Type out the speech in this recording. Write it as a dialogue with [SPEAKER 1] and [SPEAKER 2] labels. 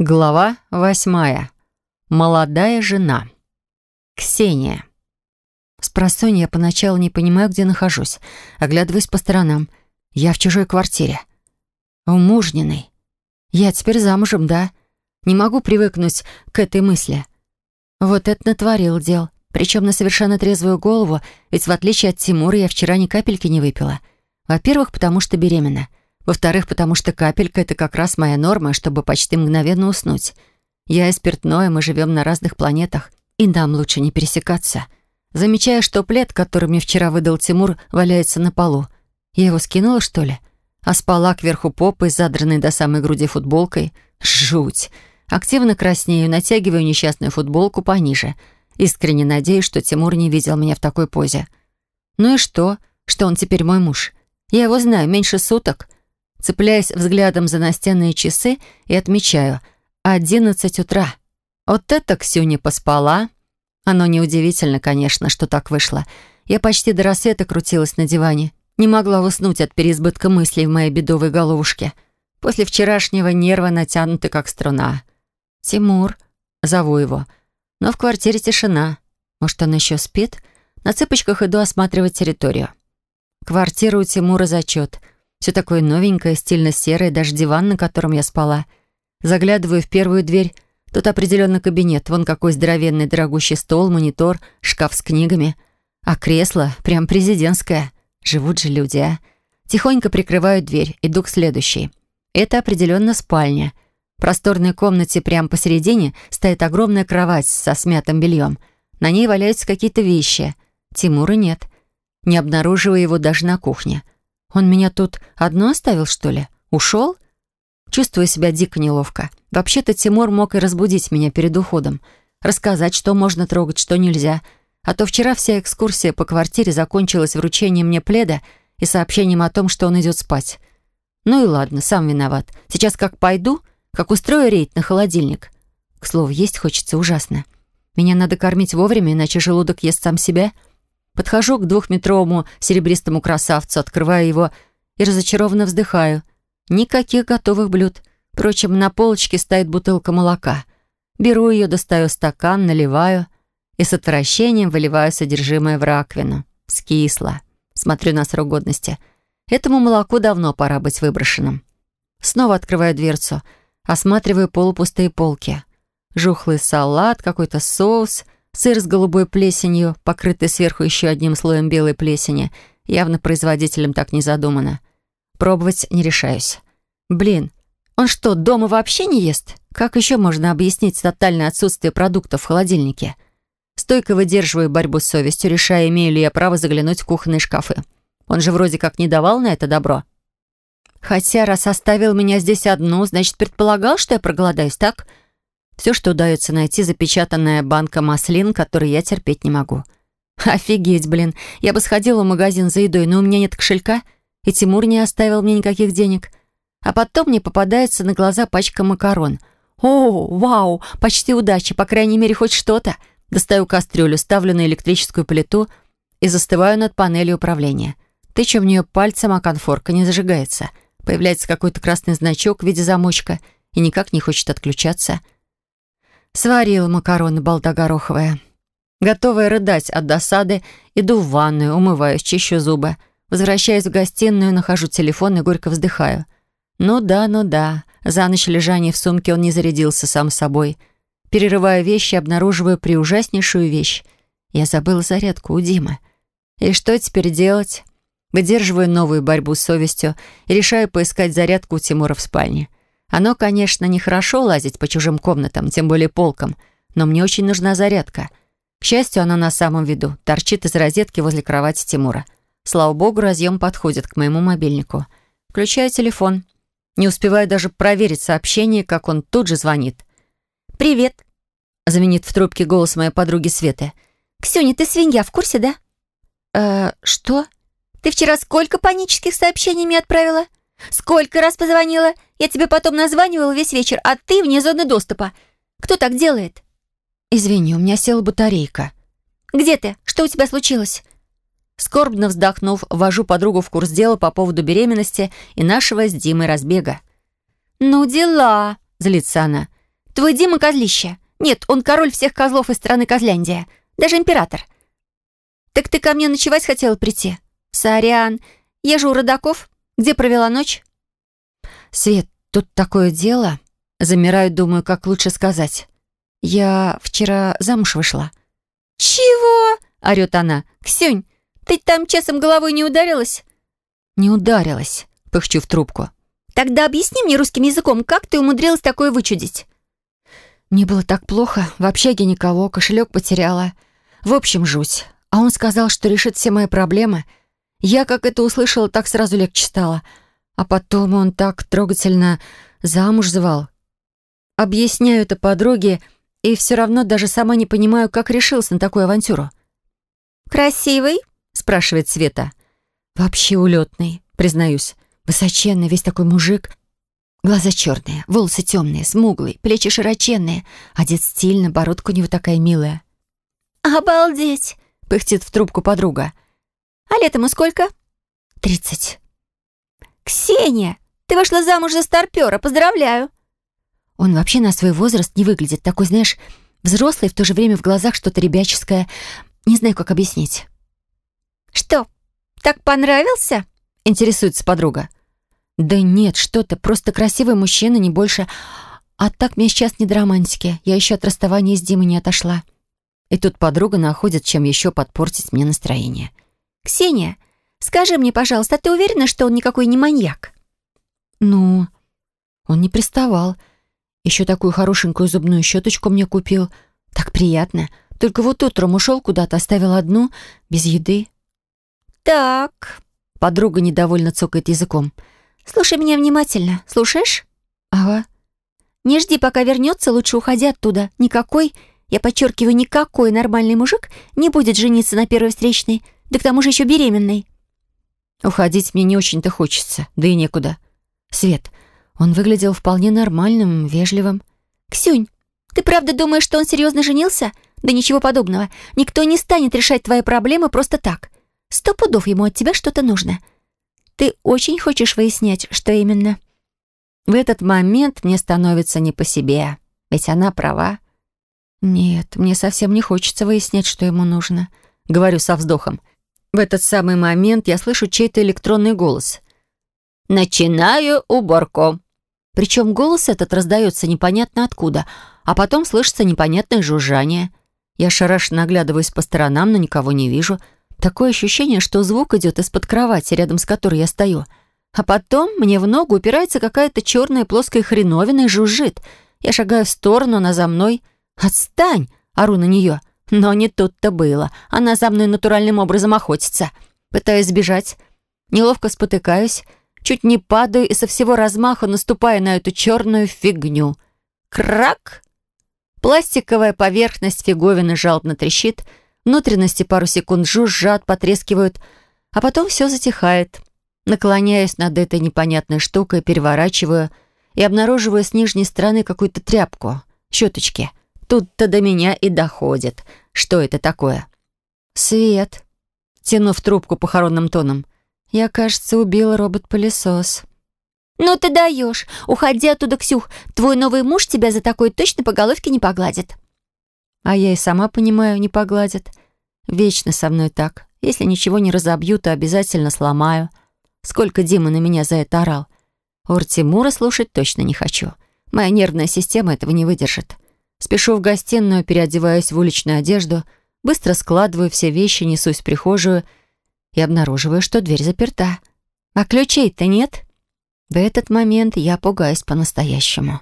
[SPEAKER 1] Глава восьмая. Молодая жена. Ксения. Спросонья я поначалу не понимаю, где нахожусь. Оглядываюсь по сторонам. Я в чужой квартире. У мужниной. Я теперь замужем, да? Не могу привыкнуть к этой мысли. Вот это натворил дел. Причем на совершенно трезвую голову, ведь в отличие от Тимура я вчера ни капельки не выпила. Во-первых, потому что беременна. Во-вторых, потому что капелька — это как раз моя норма, чтобы почти мгновенно уснуть. Я и спиртное, мы живем на разных планетах, и нам лучше не пересекаться. Замечая, что плед, который мне вчера выдал Тимур, валяется на полу. Я его скинула, что ли? А спала кверху попой, задранной до самой груди футболкой. Жуть. Активно краснею, натягиваю несчастную футболку пониже. Искренне надеюсь, что Тимур не видел меня в такой позе. Ну и что, что он теперь мой муж? Я его знаю меньше суток — цепляясь взглядом за настенные часы и отмечаю «одиннадцать утра». Вот это Ксюня поспала. Оно неудивительно, конечно, что так вышло. Я почти до рассвета крутилась на диване. Не могла уснуть от переизбытка мыслей в моей бедовой головушке. После вчерашнего нервы натянуты, как струна. «Тимур», зову его. Но в квартире тишина. Может, он еще спит? На цыпочках иду осматривать территорию. Квартира у Тимура зачет — все такое новенькое, стильно-серое, даже диван, на котором я спала. Заглядываю в первую дверь. Тут определенно кабинет. Вон какой здоровенный дорогущий стол, монитор, шкаф с книгами. А кресло прям президентское. Живут же люди, а. Тихонько прикрываю дверь, иду к следующей. Это определенно спальня. В просторной комнате прямо посередине стоит огромная кровать со смятым бельем. На ней валяются какие-то вещи. Тимура нет. Не обнаруживаю его даже на кухне. Он меня тут одну оставил, что ли? Ушел? Чувствую себя дико неловко. Вообще-то Тимур мог и разбудить меня перед уходом. Рассказать, что можно трогать, что нельзя. А то вчера вся экскурсия по квартире закончилась вручением мне пледа и сообщением о том, что он идет спать. Ну и ладно, сам виноват. Сейчас как пойду, как устрою рейд на холодильник. К слову, есть хочется ужасно. Меня надо кормить вовремя, иначе желудок ест сам себя — Подхожу к двухметровому серебристому красавцу, открываю его и разочарованно вздыхаю. Никаких готовых блюд. Впрочем, на полочке стоит бутылка молока. Беру ее, достаю стакан, наливаю и с отвращением выливаю содержимое в раковину. Скисло. Смотрю на срок годности. Этому молоку давно пора быть выброшенным. Снова открываю дверцу, осматриваю полупустые полки. Жухлый салат, какой-то соус — Сыр с голубой плесенью, покрытый сверху еще одним слоем белой плесени, явно производителем так не задумано. Пробовать не решаюсь. Блин, он что, дома вообще не ест? Как еще можно объяснить тотальное отсутствие продуктов в холодильнике? Стойко выдерживаю борьбу с совестью, решая, имею ли я право заглянуть в кухонные шкафы. Он же вроде как не давал на это добро. Хотя, раз оставил меня здесь одну, значит, предполагал, что я проголодаюсь, так? — все, что удается найти, запечатанная банка маслин, который я терпеть не могу. Офигеть, блин. Я бы сходила в магазин за едой, но у меня нет кошелька, и Тимур не оставил мне никаких денег. А потом мне попадается на глаза пачка макарон. О, вау, почти удача, по крайней мере, хоть что-то. Достаю кастрюлю, ставлю на электрическую плиту и застываю над панелью управления. Тычу в нее пальцем, а конфорка не зажигается. Появляется какой-то красный значок в виде замочка и никак не хочет отключаться. — Сварила макароны балда гороховая. Готовая рыдать от досады, иду в ванную, умываюсь, чищу зубы. Возвращаюсь в гостиную, нахожу телефон и горько вздыхаю. Ну да, ну да. За ночь лежания в сумке он не зарядился сам собой. Перерываю вещи, обнаруживаю приужаснейшую вещь. Я забыла зарядку у Димы. И что теперь делать? Выдерживаю новую борьбу с совестью и решаю поискать зарядку у Тимура в спальне. Оно, конечно, нехорошо лазить по чужим комнатам, тем более полкам, но мне очень нужна зарядка. К счастью, она на самом виду, торчит из розетки возле кровати Тимура. Слава богу, разъем подходит к моему мобильнику. Включаю телефон. Не успеваю даже проверить сообщение, как он тут же звонит. «Привет», — заменит в трубке голос моей подруги Светы. «Ксюня, ты свинья, в курсе, да?» «Э, что?» «Ты вчера сколько панических сообщений мне отправила?» Сколько раз позвонила? Я тебе потом названивала весь вечер, а ты вне зоны доступа. Кто так делает?» «Извини, у меня села батарейка». «Где ты? Что у тебя случилось?» Скорбно вздохнув, ввожу подругу в курс дела по поводу беременности и нашего с Димой разбега. «Ну, дела!» — злится она.
[SPEAKER 2] твой Дима козлище. Нет, он король всех козлов из страны Козляндия. Даже император. Так ты ко мне ночевать хотела прийти? Сорян. Я же у родаков. Где провела ночь?
[SPEAKER 1] Свет, тут такое дело. Замираю, думаю, как лучше сказать. Я вчера замуж вышла.
[SPEAKER 2] «Чего?» — орёт она. «Ксюнь, ты там часом головой не ударилась?»
[SPEAKER 1] «Не ударилась», — пыхчу в трубку.
[SPEAKER 2] «Тогда объясни мне русским языком, как ты умудрилась такое вычудить?»
[SPEAKER 1] Мне было так плохо, в общаге никого, кошелек потеряла. В общем, жуть. А он сказал, что решит все мои проблемы. Я, как это услышала, так сразу легче стало. А потом он так трогательно замуж звал. Объясняю это подруге, и все равно даже сама не понимаю, как решился на такую авантюру.
[SPEAKER 2] «Красивый?»
[SPEAKER 1] — спрашивает Света. «Вообще улетный, признаюсь. Высоченный, весь такой мужик. Глаза черные, волосы темные, смуглые, плечи широченные. Одет стильно, бородка у него такая милая».
[SPEAKER 2] «Обалдеть!» — пыхтит в трубку подруга. «А лет ему сколько?»
[SPEAKER 1] «Тридцать».
[SPEAKER 2] «Ксения, ты вышла замуж за старпера, поздравляю!»
[SPEAKER 1] Он вообще на свой возраст не выглядит. Такой, знаешь, взрослый, в то же время в глазах что-то ребяческое. Не знаю, как объяснить.
[SPEAKER 2] «Что, так понравился?» — интересуется подруга.
[SPEAKER 1] «Да нет, что ты, просто красивый мужчина, не больше. А так мне сейчас не до романтики. Я еще от расставания с Димой не отошла». И тут подруга находит, чем еще подпортить мне настроение.
[SPEAKER 2] «Ксения, скажи мне, пожалуйста, а ты уверена, что он никакой не маньяк?»
[SPEAKER 1] «Ну, он не приставал. Еще такую хорошенькую зубную щеточку мне купил. Так приятно. Только вот утром ушел куда-то, оставил одну, без еды.
[SPEAKER 2] «Так...»
[SPEAKER 1] Подруга недовольно цокает языком.
[SPEAKER 2] «Слушай меня внимательно. Слушаешь?»
[SPEAKER 1] «Ага».
[SPEAKER 2] «Не жди, пока вернется, лучше уходи оттуда. Никакой, я подчеркиваю, никакой нормальный мужик не будет жениться на первой встречной, да к тому же еще беременной».
[SPEAKER 1] «Уходить мне не очень-то хочется, да и некуда. Свет, он выглядел вполне нормальным, вежливым.
[SPEAKER 2] «Ксюнь, ты правда думаешь, что он серьезно женился? Да ничего подобного. Никто не станет решать твои проблемы просто так. Сто пудов ему от тебя что-то нужно. Ты очень хочешь выяснять, что именно?»
[SPEAKER 1] В этот момент мне становится не по себе, ведь она права. «Нет, мне совсем не хочется выяснять, что ему нужно», — говорю со вздохом. В этот самый момент я слышу чей-то электронный голос. «Начинаю уборку». Причем голос этот раздается непонятно откуда, а потом слышится непонятное жужжание. Я шарашно наглядываюсь по сторонам, но никого не вижу. Такое ощущение, что звук идет из-под кровати, рядом с которой я стою. А потом мне в ногу упирается какая-то черная плоская хреновина и жужжит. Я шагаю в сторону, она за мной. «Отстань!» — ору на нее. Но не тут-то было. Она за мной натуральным образом охотится. Пытаюсь сбежать. Неловко спотыкаюсь чуть не падаю и со всего размаха наступаю на эту черную фигню. Крак! Пластиковая поверхность фиговины жалобно трещит, внутренности пару секунд жужжат, потрескивают, а потом все затихает. Наклоняюсь над этой непонятной штукой, переворачиваю и обнаруживаю с нижней стороны какую-то тряпку, щеточки. Тут-то до меня и доходит. Что это такое? Свет. Тянув трубку похоронным тоном. Я, кажется, убила робот-пылесос.
[SPEAKER 2] «Ну ты даешь! Уходи оттуда, Ксюх! Твой новый муж тебя за такое точно по головке не погладит!»
[SPEAKER 1] А я и сама понимаю, не погладит. Вечно со мной так. Если ничего не разобью, то обязательно сломаю. Сколько Дима на меня за это орал. Ор Тимура слушать точно не хочу. Моя нервная система этого не выдержит. Спешу в гостиную, переодеваюсь в уличную одежду, быстро складываю все вещи, несусь в прихожую — и обнаруживаю, что дверь заперта. А ключей-то нет. В этот момент я пугаюсь по-настоящему.